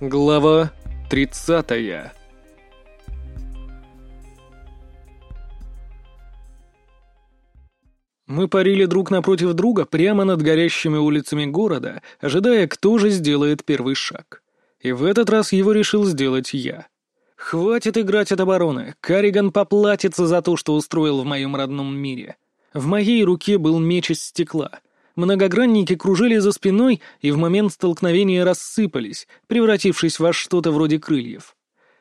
Глава 30 Мы парили друг напротив друга прямо над горящими улицами города, ожидая, кто же сделает первый шаг. И в этот раз его решил сделать я. Хватит играть от обороны. Кариган поплатится за то, что устроил в моем родном мире. В моей руке был меч из стекла — Многогранники кружили за спиной и в момент столкновения рассыпались, превратившись во что-то вроде крыльев.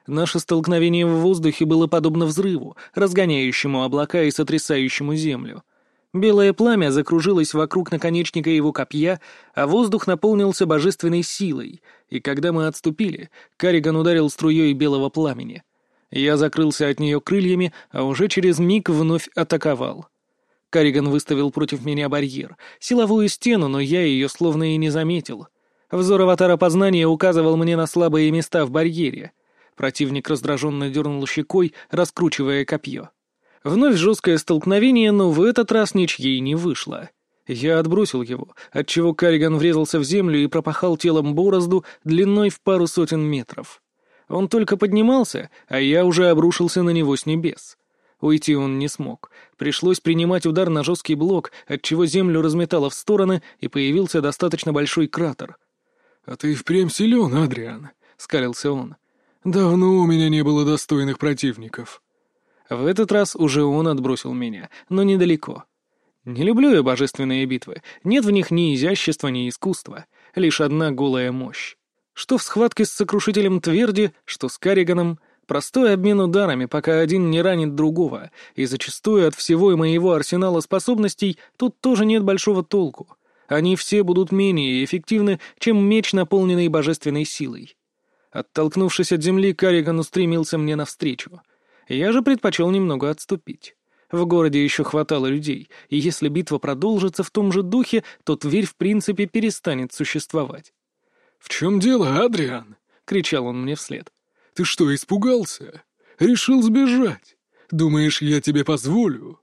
Наше столкновение в воздухе было подобно взрыву, разгоняющему облака и сотрясающему землю. Белое пламя закружилось вокруг наконечника его копья, а воздух наполнился божественной силой, и когда мы отступили, Кариган ударил струей белого пламени. Я закрылся от нее крыльями, а уже через миг вновь атаковал — Кариган выставил против меня барьер, силовую стену, но я ее словно и не заметил. Взор аватара познания указывал мне на слабые места в барьере. Противник раздраженно дернул щекой, раскручивая копье. Вновь жесткое столкновение, но в этот раз ничьей не вышло. Я отбросил его, отчего Кариган врезался в землю и пропахал телом борозду длиной в пару сотен метров. Он только поднимался, а я уже обрушился на него с небес. Уйти он не смог. Пришлось принимать удар на жесткий блок, отчего землю разметало в стороны, и появился достаточно большой кратер. «А ты впрямь силен, Адриан», — скалился он. «Давно у меня не было достойных противников». В этот раз уже он отбросил меня, но недалеко. Не люблю я божественные битвы. Нет в них ни изящества, ни искусства. Лишь одна голая мощь. Что в схватке с сокрушителем Тверди, что с Карриганом, Простой обмен ударами, пока один не ранит другого, и зачастую от всего моего арсенала способностей тут тоже нет большого толку. Они все будут менее эффективны, чем меч, наполненный божественной силой. Оттолкнувшись от земли, Карриган устремился мне навстречу. Я же предпочел немного отступить. В городе еще хватало людей, и если битва продолжится в том же духе, то Тверь в принципе перестанет существовать. «В чем дело, Адриан?» — кричал он мне вслед. Ты что, испугался? Решил сбежать? Думаешь, я тебе позволю?»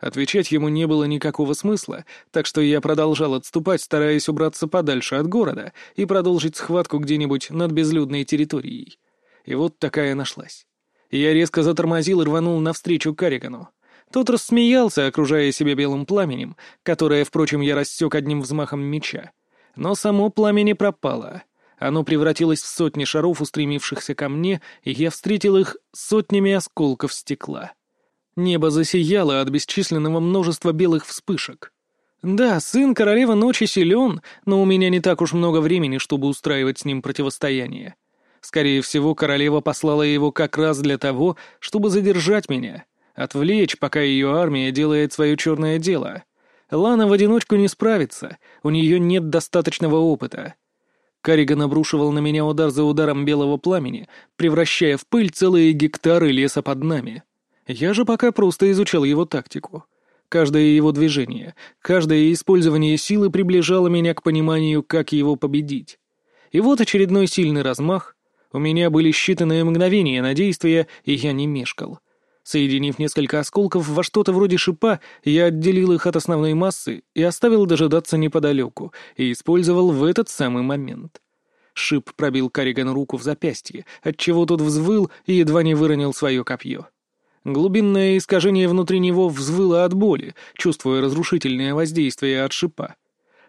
Отвечать ему не было никакого смысла, так что я продолжал отступать, стараясь убраться подальше от города и продолжить схватку где-нибудь над безлюдной территорией. И вот такая нашлась. Я резко затормозил и рванул навстречу Каригану. Тот рассмеялся, окружая себя белым пламенем, которое, впрочем, я рассек одним взмахом меча. Но само пламя не пропало. Оно превратилось в сотни шаров, устремившихся ко мне, и я встретил их сотнями осколков стекла. Небо засияло от бесчисленного множества белых вспышек. Да, сын королевы ночи силен, но у меня не так уж много времени, чтобы устраивать с ним противостояние. Скорее всего, королева послала его как раз для того, чтобы задержать меня, отвлечь, пока ее армия делает свое черное дело. Лана в одиночку не справится, у нее нет достаточного опыта. Кариган обрушивал на меня удар за ударом белого пламени, превращая в пыль целые гектары леса под нами. Я же пока просто изучал его тактику. Каждое его движение, каждое использование силы приближало меня к пониманию, как его победить. И вот очередной сильный размах. У меня были считанные мгновения на действие, и я не мешкал. Соединив несколько осколков во что-то вроде шипа, я отделил их от основной массы и оставил дожидаться неподалеку, и использовал в этот самый момент. Шип пробил Карригану руку в запястье, отчего тот взвыл и едва не выронил свое копье. Глубинное искажение внутри него взвыло от боли, чувствуя разрушительное воздействие от шипа.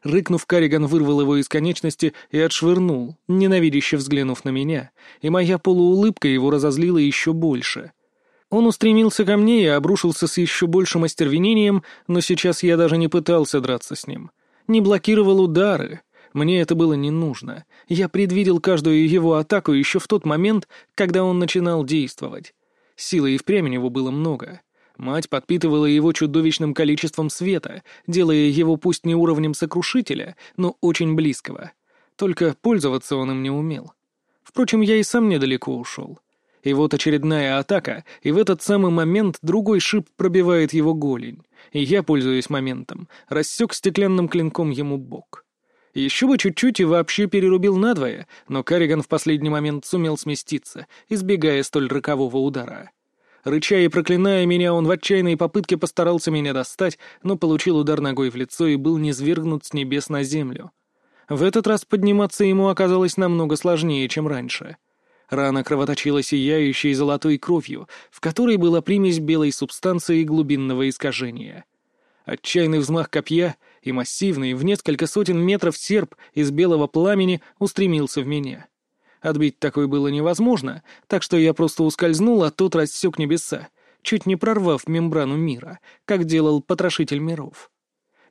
Рыкнув, Карриган вырвал его из конечности и отшвырнул, ненавидяще взглянув на меня, и моя полуулыбка его разозлила еще больше — он устремился ко мне и обрушился с еще большим остервенением, но сейчас я даже не пытался драться с ним. Не блокировал удары. Мне это было не нужно. Я предвидел каждую его атаку еще в тот момент, когда он начинал действовать. Силы и впрямь у него было много. Мать подпитывала его чудовищным количеством света, делая его пусть не уровнем сокрушителя, но очень близкого. Только пользоваться он им не умел. Впрочем, я и сам недалеко ушел. И вот очередная атака, и в этот самый момент другой шип пробивает его голень. И я, пользуясь моментом, рассек стеклянным клинком ему бок. Еще бы чуть-чуть и вообще перерубил надвое, но Карриган в последний момент сумел сместиться, избегая столь рокового удара. Рыча и проклиная меня, он в отчаянной попытке постарался меня достать, но получил удар ногой в лицо и был низвергнут с небес на землю. В этот раз подниматься ему оказалось намного сложнее, чем раньше. Рана кровоточила сияющей золотой кровью, в которой была примесь белой субстанции глубинного искажения. Отчаянный взмах копья и массивный, в несколько сотен метров серп из белого пламени устремился в меня. Отбить такой было невозможно, так что я просто ускользнул, а тот рассек небеса, чуть не прорвав мембрану мира, как делал потрошитель миров.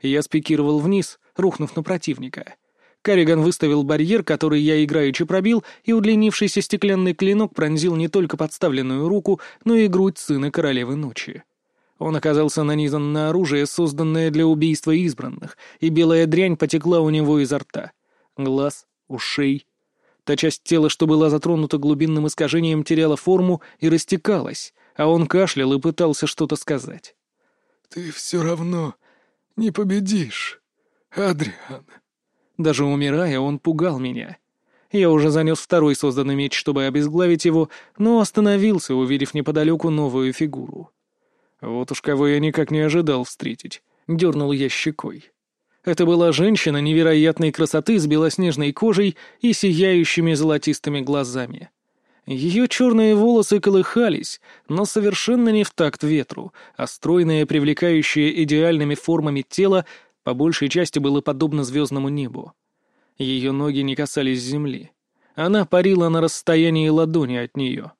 Я спикировал вниз, рухнув на противника. Кариган выставил барьер, который я играючи пробил, и удлинившийся стеклянный клинок пронзил не только подставленную руку, но и грудь сына королевы ночи. Он оказался нанизан на оружие, созданное для убийства избранных, и белая дрянь потекла у него изо рта. Глаз, ушей. Та часть тела, что была затронута глубинным искажением, теряла форму и растекалась, а он кашлял и пытался что-то сказать. «Ты все равно не победишь, Адриан», даже умирая, он пугал меня. Я уже занес второй созданный меч, чтобы обезглавить его, но остановился, увидев неподалеку новую фигуру. Вот уж кого я никак не ожидал встретить. Дернул я щекой. Это была женщина невероятной красоты с белоснежной кожей и сияющими золотистыми глазами. Ее черные волосы колыхались, но совершенно не в такт ветру, а стройное, привлекающее идеальными формами тело по большей части было подобно звездному небу. Ее ноги не касались земли. Она парила на расстоянии ладони от нее.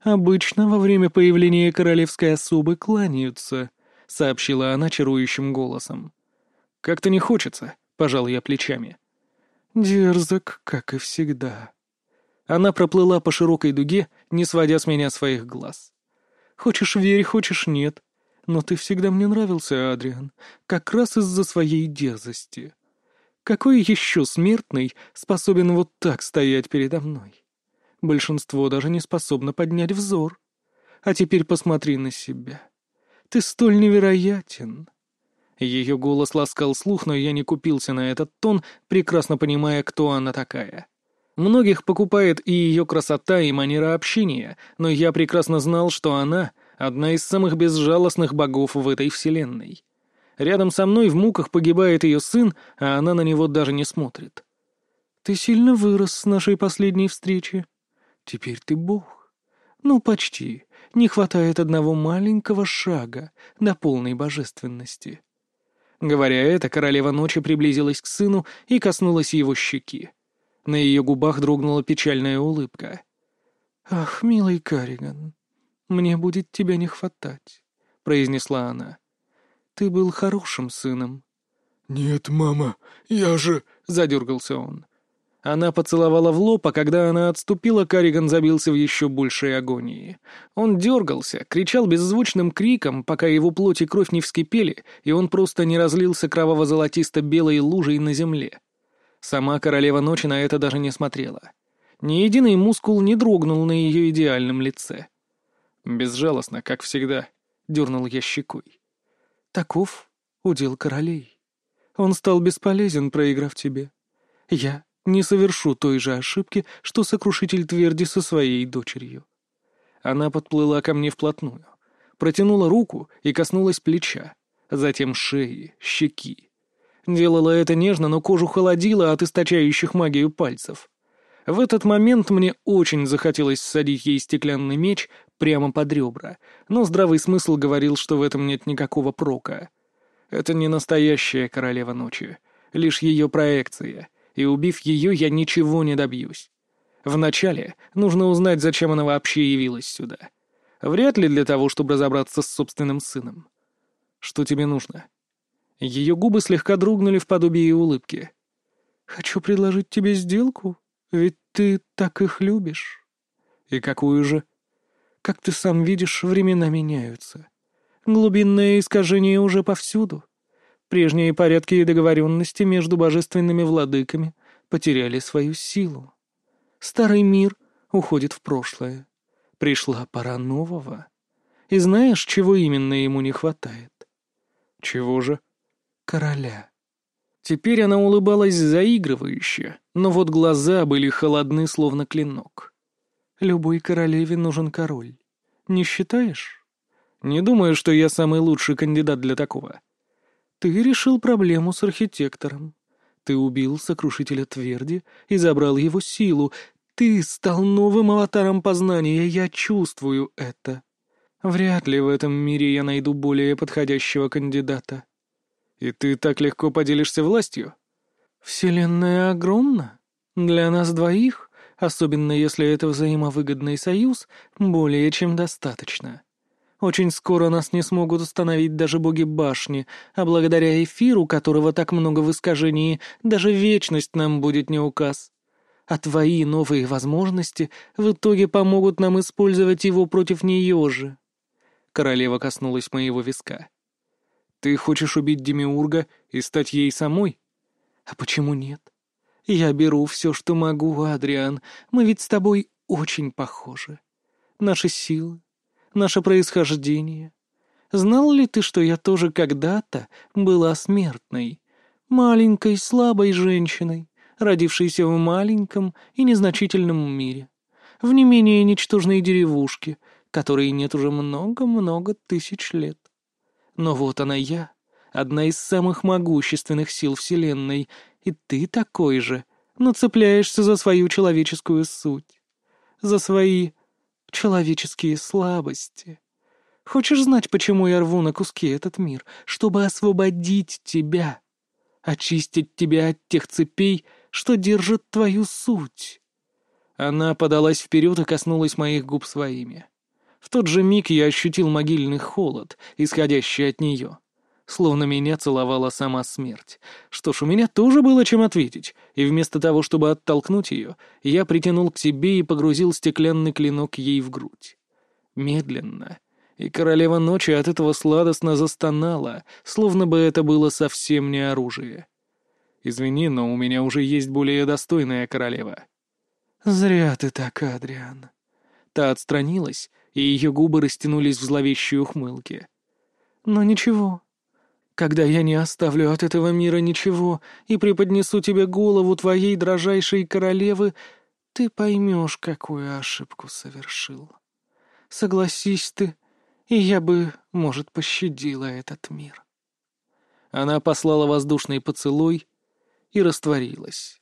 «Обычно во время появления королевской особы кланяются», — сообщила она чарующим голосом. «Как-то не хочется», — пожал я плечами. «Дерзок, как и всегда». Она проплыла по широкой дуге, не сводя с меня своих глаз. «Хочешь верь, хочешь нет. Но ты всегда мне нравился, Адриан, как раз из-за своей дерзости. Какой еще смертный способен вот так стоять передо мной? Большинство даже не способно поднять взор. А теперь посмотри на себя. Ты столь невероятен. Ее голос ласкал слух, но я не купился на этот тон, прекрасно понимая, кто она такая. Многих покупает и ее красота, и манера общения, но я прекрасно знал, что она одна из самых безжалостных богов в этой вселенной. Рядом со мной в муках погибает ее сын, а она на него даже не смотрит. «Ты сильно вырос с нашей последней встречи. Теперь ты бог. Ну, почти. Не хватает одного маленького шага до полной божественности». Говоря это, королева ночи приблизилась к сыну и коснулась его щеки. На ее губах дрогнула печальная улыбка. «Ах, милый Кариган, «Мне будет тебя не хватать», — произнесла она. «Ты был хорошим сыном». «Нет, мама, я же...» — задергался он. Она поцеловала в лоб, а когда она отступила, Кариган забился в еще большей агонии. Он дергался, кричал беззвучным криком, пока его плоть и кровь не вскипели, и он просто не разлился кроваво-золотисто-белой лужей на земле. Сама королева ночи на это даже не смотрела. Ни единый мускул не дрогнул на ее идеальном лице. Безжалостно, как всегда, дернул я щекой. Таков удел королей. Он стал бесполезен, проиграв тебе. Я не совершу той же ошибки, что сокрушитель Тверди со своей дочерью. Она подплыла ко мне вплотную, протянула руку и коснулась плеча, затем шеи, щеки. Делала это нежно, но кожу холодила от источающих магию пальцев. В этот момент мне очень захотелось всадить ей стеклянный меч прямо под ребра, но здравый смысл говорил, что в этом нет никакого прока. Это не настоящая королева ночи, лишь ее проекция, и убив ее, я ничего не добьюсь. Вначале нужно узнать, зачем она вообще явилась сюда. Вряд ли для того, чтобы разобраться с собственным сыном. Что тебе нужно? Ее губы слегка дрогнули в подобии улыбки. «Хочу предложить тебе сделку, ведь ты так их любишь». «И какую же?» Как ты сам видишь, времена меняются. Глубинное искажение уже повсюду. Прежние порядки и договоренности между божественными владыками потеряли свою силу. Старый мир уходит в прошлое. Пришла пора нового. И знаешь, чего именно ему не хватает? Чего же? Короля. Теперь она улыбалась заигрывающе, но вот глаза были холодны, словно клинок. Любой королеве нужен король. Не считаешь? Не думаю, что я самый лучший кандидат для такого. Ты решил проблему с архитектором. Ты убил сокрушителя тверди и забрал его силу. Ты стал новым аватаром познания, я чувствую это. Вряд ли в этом мире я найду более подходящего кандидата. И ты так легко поделишься властью? Вселенная огромна. Для нас двоих, особенно если это взаимовыгодный союз, более чем достаточно. Очень скоро нас не смогут установить даже боги башни, а благодаря эфиру, которого так много в искажении, даже вечность нам будет не указ. А твои новые возможности в итоге помогут нам использовать его против нее же. Королева коснулась моего виска. «Ты хочешь убить Демиурга и стать ей самой?» «А почему нет? Я беру все, что могу, Адриан. Мы ведь с тобой очень похожи. Наши силы, наше происхождение. Знал ли ты, что я тоже когда-то была смертной, маленькой, слабой женщиной, родившейся в маленьком и незначительном мире, в не менее ничтожной деревушке, которой нет уже много-много тысяч лет? Но вот она я, одна из самых могущественных сил Вселенной, и ты такой же, но цепляешься за свою человеческую суть, за свои человеческие слабости. Хочешь знать, почему я рву на куски этот мир? Чтобы освободить тебя, очистить тебя от тех цепей, что держат твою суть. Она подалась вперед и коснулась моих губ своими. В тот же миг я ощутил могильный холод, исходящий от нее словно меня целовала сама смерть. Что ж, у меня тоже было чем ответить, и вместо того, чтобы оттолкнуть ее, я притянул к себе и погрузил стеклянный клинок ей в грудь. Медленно. И королева ночи от этого сладостно застонала, словно бы это было совсем не оружие. «Извини, но у меня уже есть более достойная королева». «Зря ты так, Адриан». Та отстранилась, и ее губы растянулись в зловещей ухмылке. «Но ничего, когда я не оставлю от этого мира ничего и преподнесу тебе голову твоей дрожайшей королевы, ты поймешь, какую ошибку совершил. Согласись ты, и я бы, может, пощадила этот мир. Она послала воздушный поцелуй и растворилась.